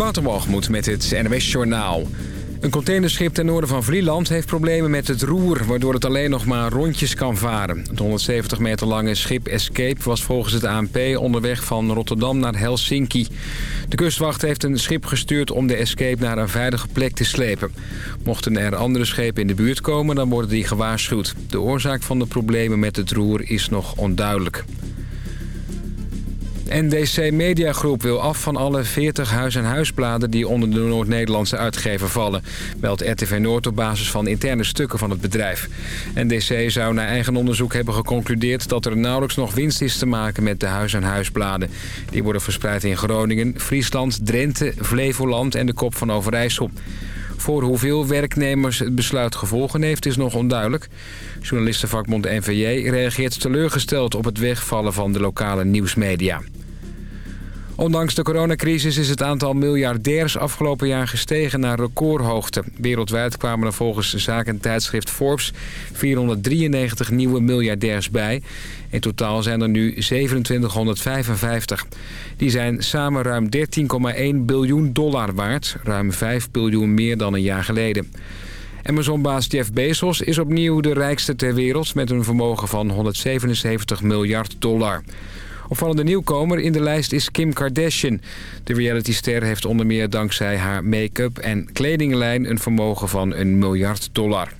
Waterwalgemoed met het NWS Journaal. Een containerschip ten noorden van Vlieland heeft problemen met het roer... waardoor het alleen nog maar rondjes kan varen. Het 170 meter lange schip Escape was volgens het ANP onderweg van Rotterdam naar Helsinki. De kustwacht heeft een schip gestuurd om de Escape naar een veilige plek te slepen. Mochten er andere schepen in de buurt komen, dan worden die gewaarschuwd. De oorzaak van de problemen met het roer is nog onduidelijk. NDC Mediagroep wil af van alle 40 huis- en huisbladen die onder de Noord-Nederlandse uitgever vallen. Meldt RTV Noord op basis van interne stukken van het bedrijf. NDC zou na eigen onderzoek hebben geconcludeerd dat er nauwelijks nog winst is te maken met de huis- en huisbladen. Die worden verspreid in Groningen, Friesland, Drenthe, Flevoland en de Kop van Overijssel. Voor hoeveel werknemers het besluit gevolgen heeft is nog onduidelijk. Journalistenvakbond NVJ reageert teleurgesteld op het wegvallen van de lokale nieuwsmedia. Ondanks de coronacrisis is het aantal miljardairs afgelopen jaar gestegen naar recordhoogte. Wereldwijd kwamen er volgens de zakentijdschrift Forbes 493 nieuwe miljardairs bij. In totaal zijn er nu 2755. Die zijn samen ruim 13,1 biljoen dollar waard. Ruim 5 biljoen meer dan een jaar geleden. Amazon-baas Jeff Bezos is opnieuw de rijkste ter wereld... met een vermogen van 177 miljard dollar. Opvallende nieuwkomer in de lijst is Kim Kardashian. De realityster heeft onder meer dankzij haar make-up en kledinglijn... een vermogen van een miljard dollar.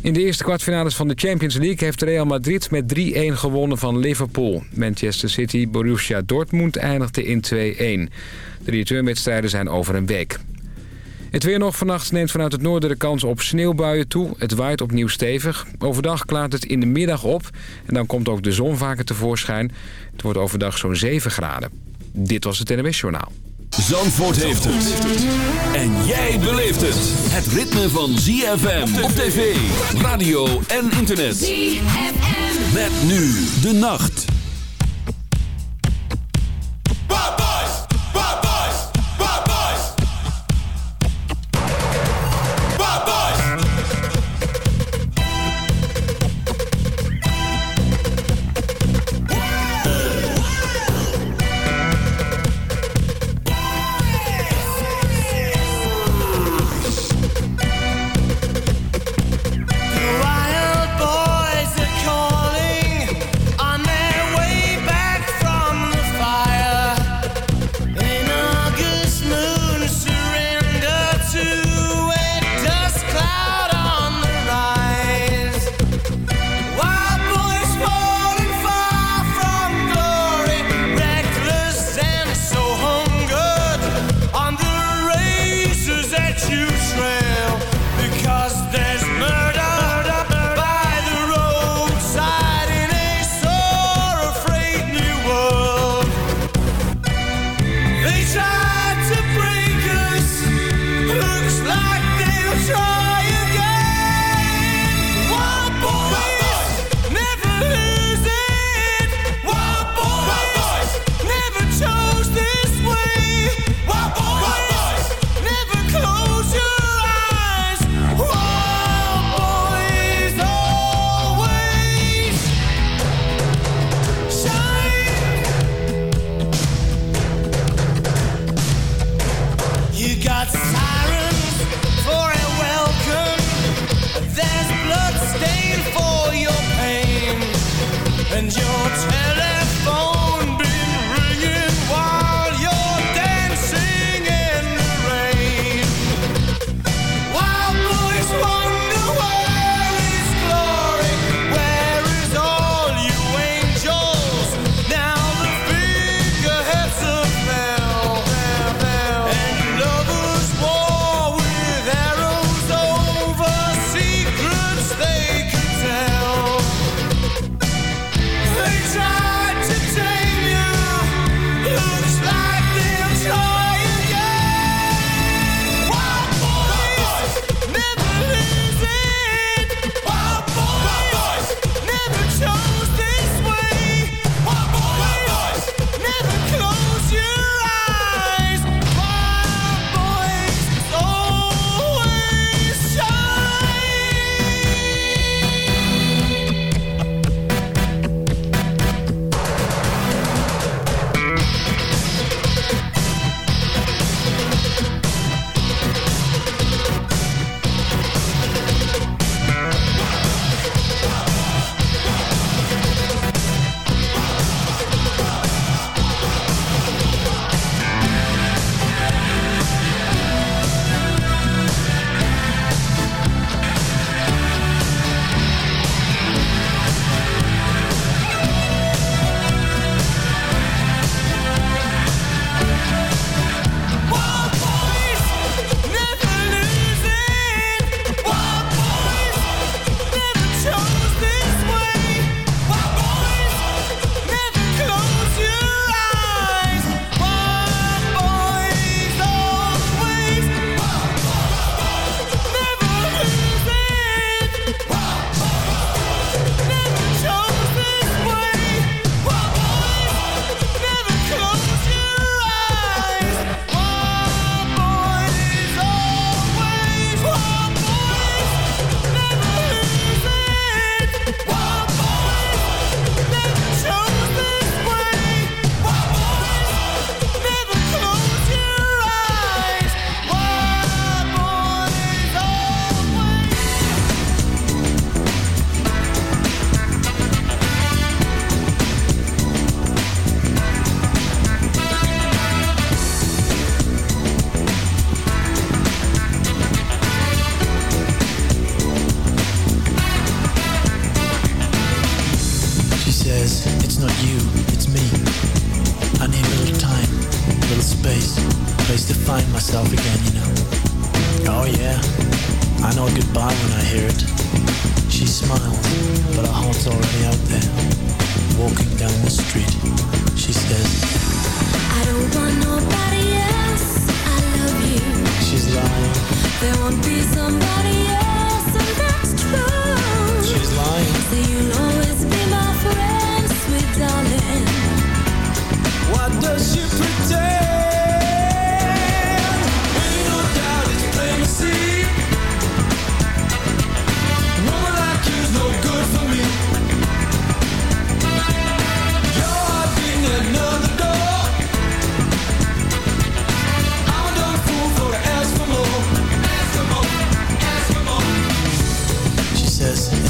In de eerste kwartfinales van de Champions League heeft Real Madrid met 3-1 gewonnen van Liverpool. Manchester City Borussia Dortmund eindigde in 2-1. De returnwedstrijden zijn over een week. Het weer nog vannacht neemt vanuit het noorden de kans op sneeuwbuien toe. Het waait opnieuw stevig. Overdag klaart het in de middag op. En dan komt ook de zon vaker tevoorschijn. Het wordt overdag zo'n 7 graden. Dit was het NWS Journaal. Zandvoort heeft het. En jij beleeft het. Het ritme van ZFM op tv, radio en internet. ZFM. Met nu de nacht.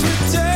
today.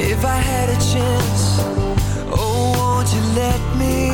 If I had a chance, oh, won't you let me?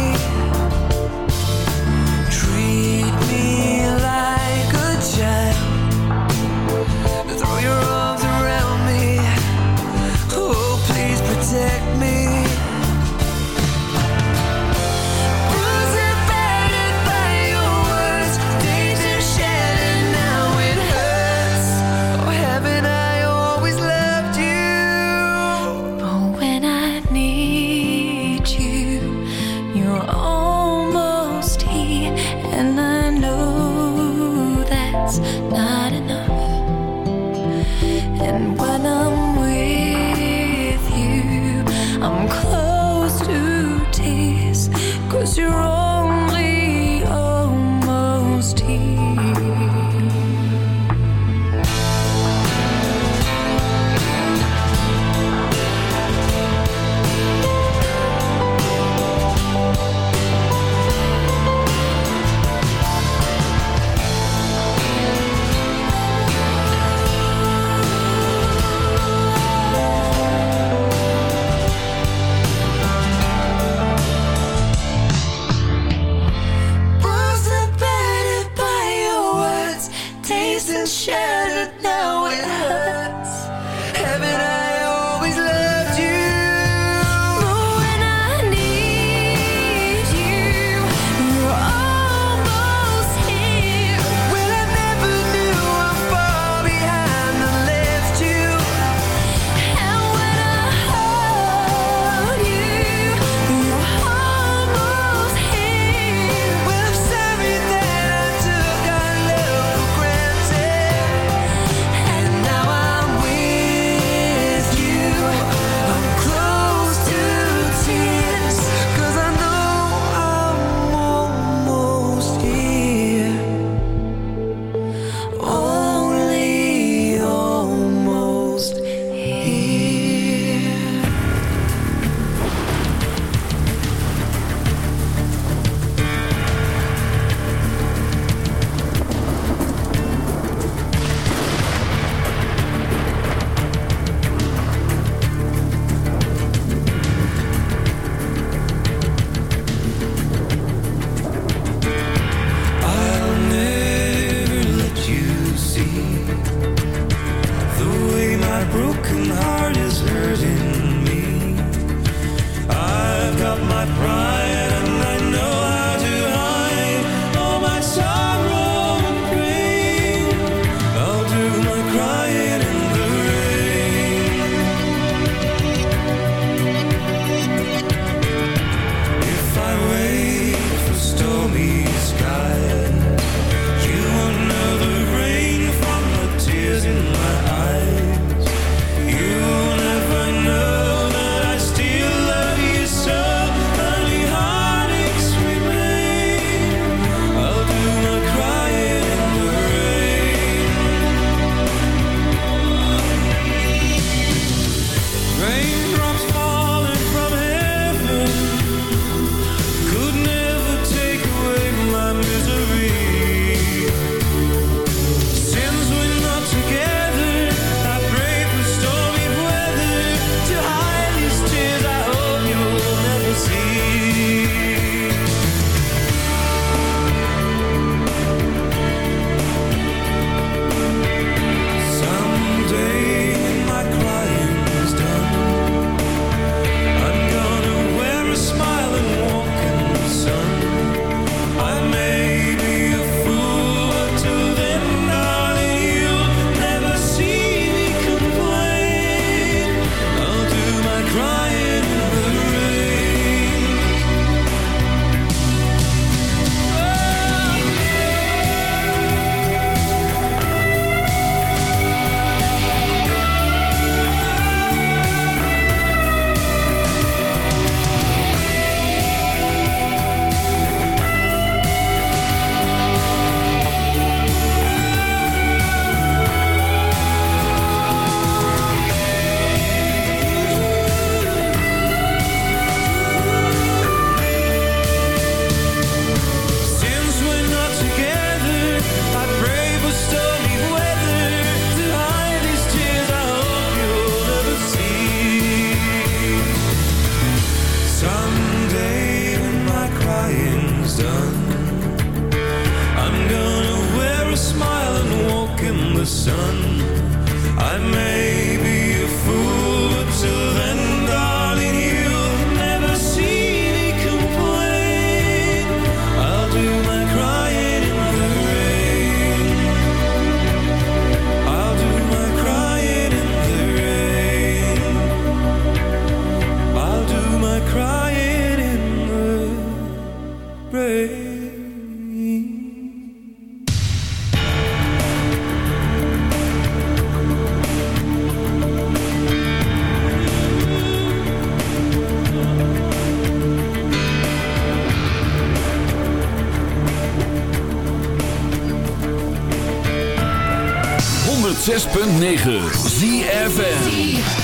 106.9 ZFN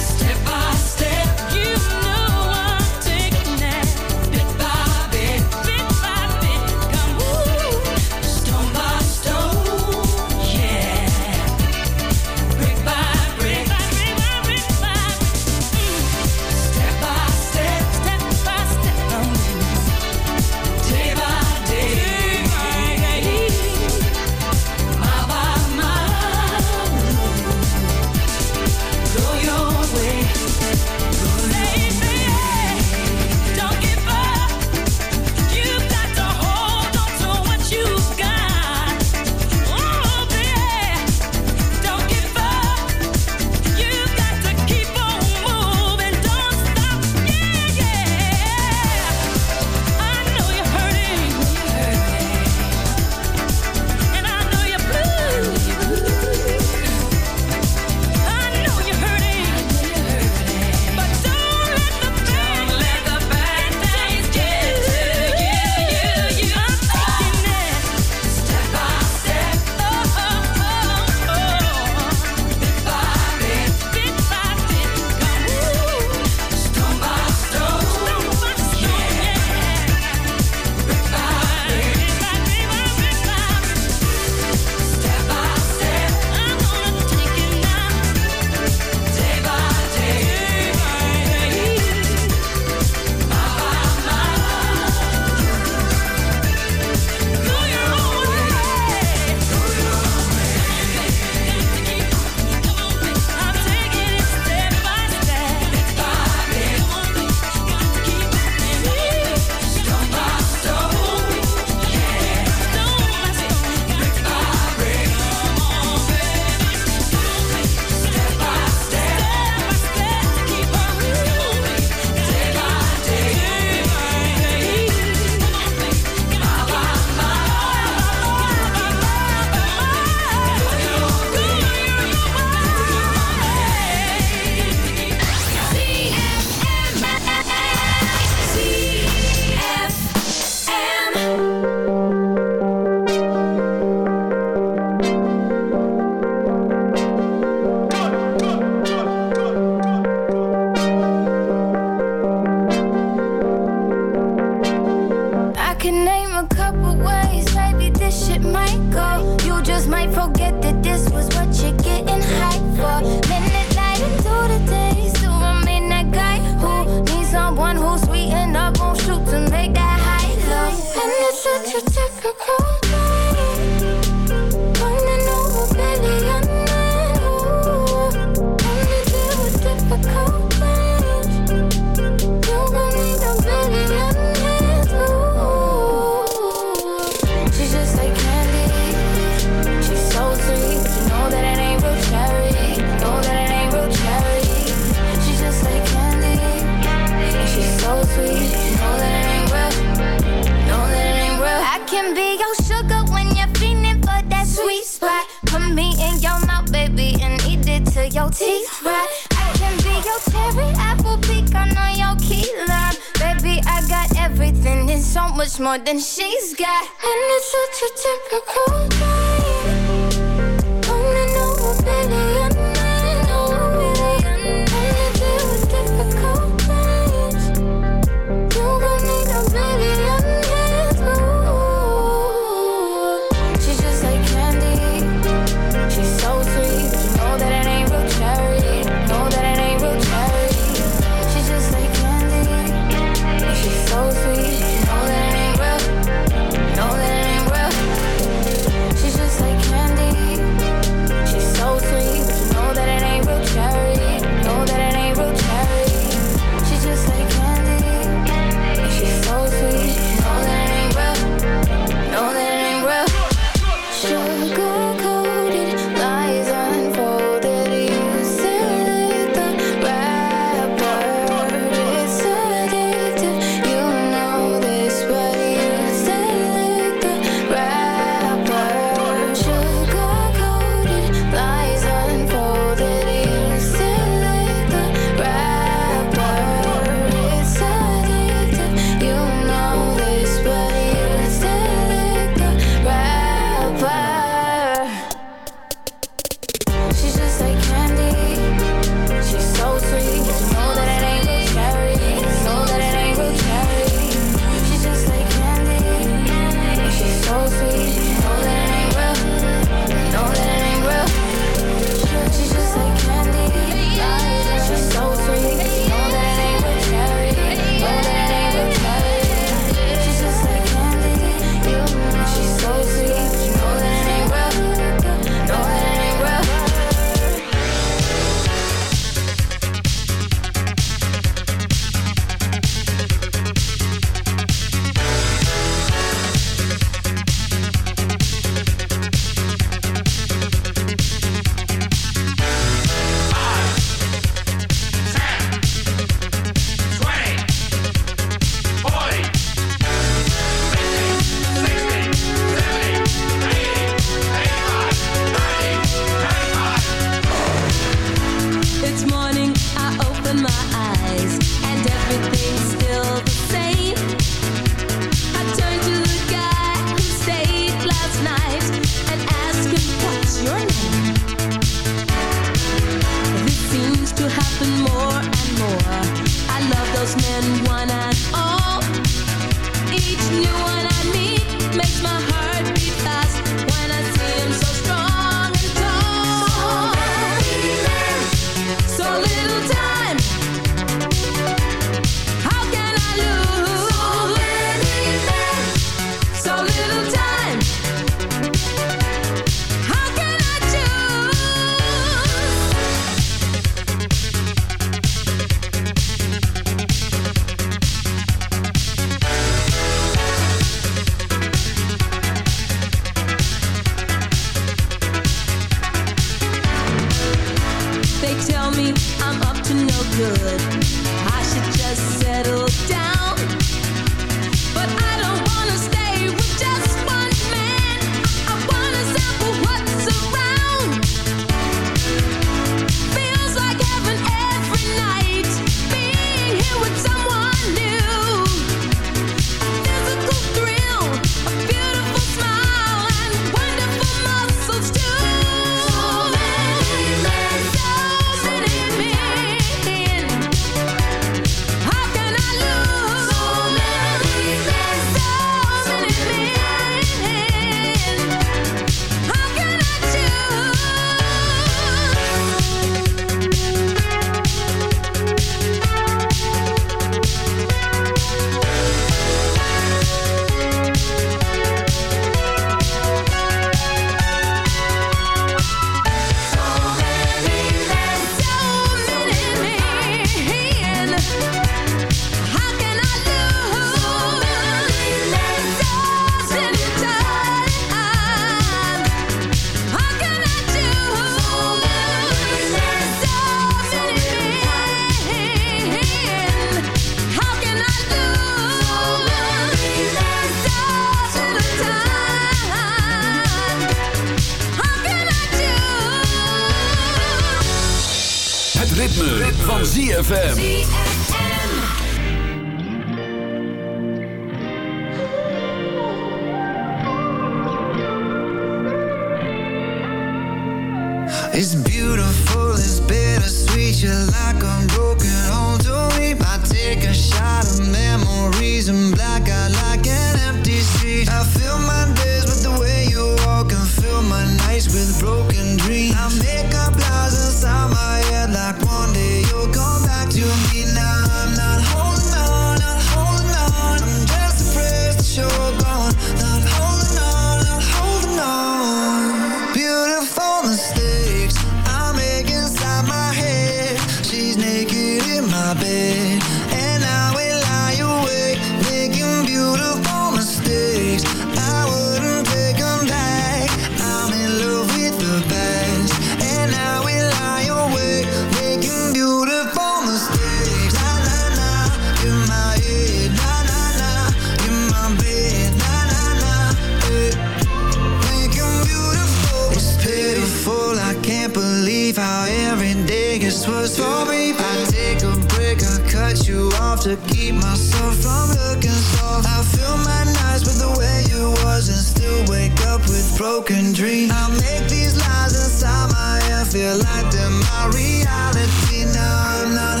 Off to keep myself from looking soft. I fill my nights with the way you was and still wake up with broken dreams. I make these lies inside my head feel like they're my reality. Now I'm not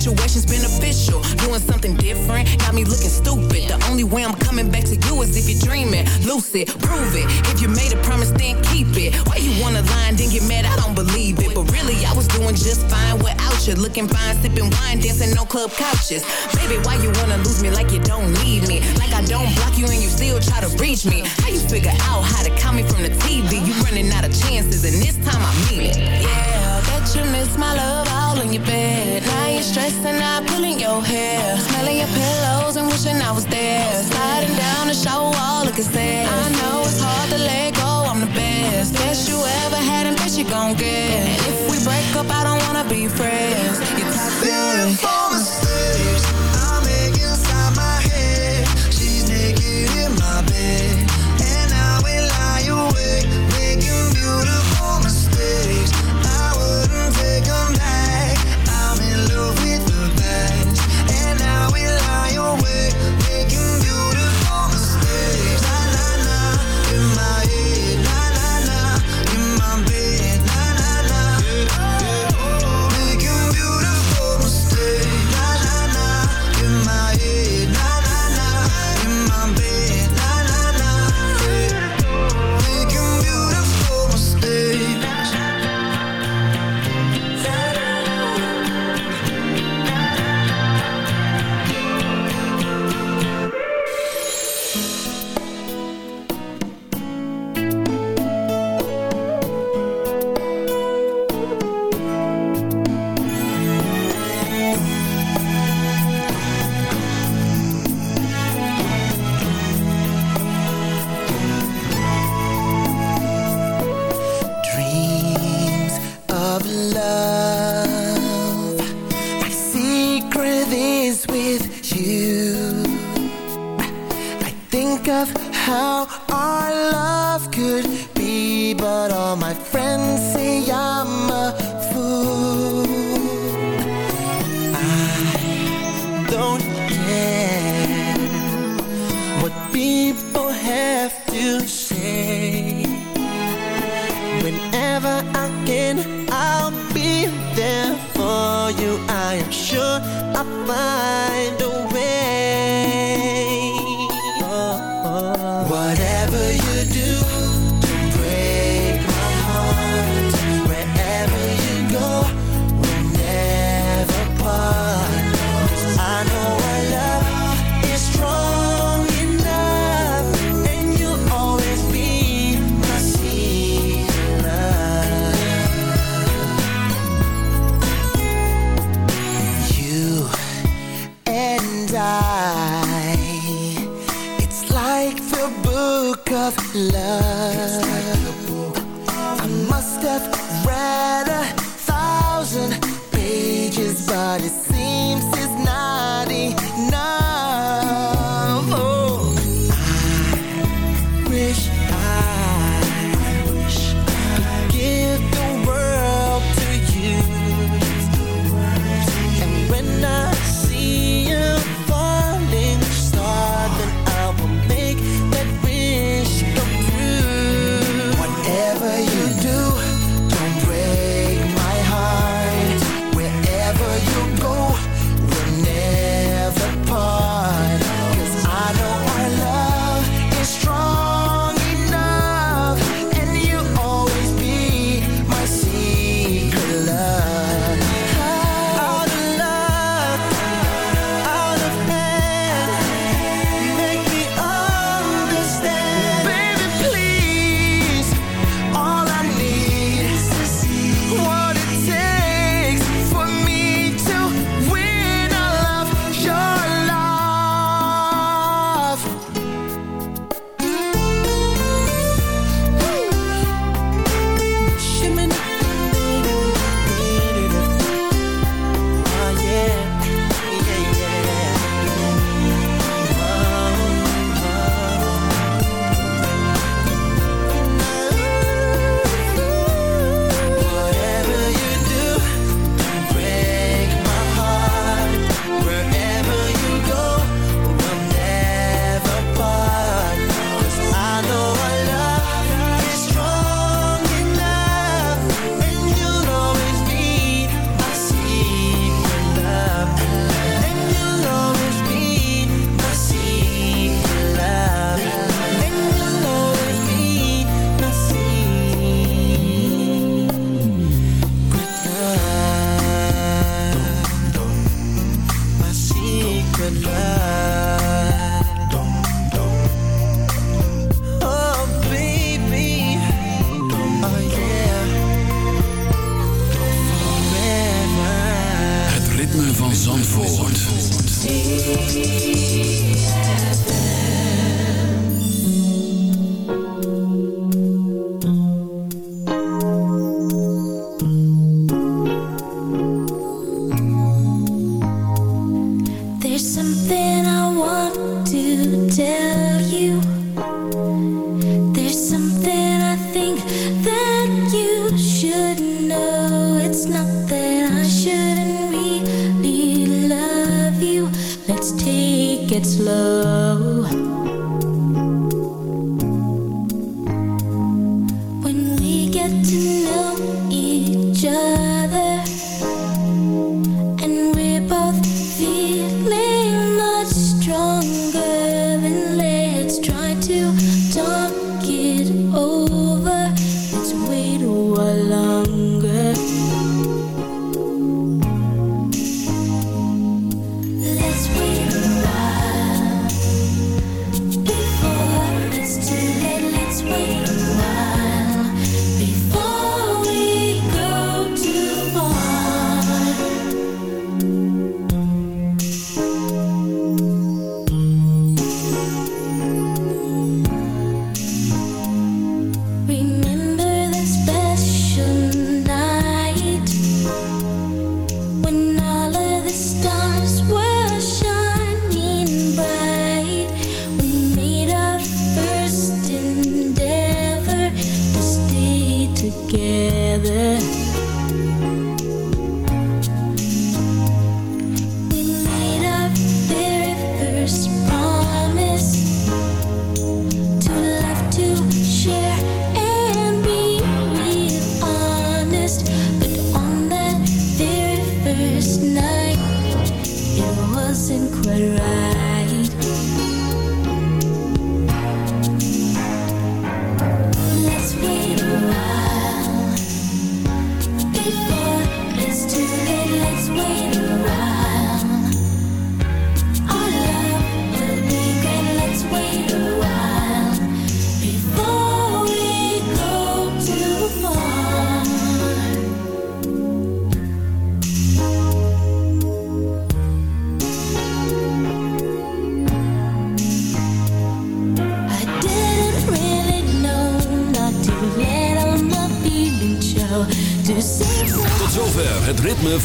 situations beneficial. Doing something different got me looking stupid. The only way I'm coming back to you is if you're dreaming. Lucid, prove it. If you made a promise, then keep it. Why you wanna lie and then get mad? I don't believe it. But really, I was doing just fine without. Looking fine, sipping wine, dancing on club couches. Baby, why you wanna lose me like you don't need me? Like I don't block you and you still try to reach me. How you figure out how to call me from the TV? You running out of chances, and this time I mean it. Yeah, bet you miss my love all in your bed. Now you're stressing out, pulling your hair. Smelling your pillows and wishing I was there. Sliding down the shower wall, looking sad. I know it's hard to let go, I'm the best. Best you ever had and best you gon' get. If we break up, I don't wanna be friends. You're toxic.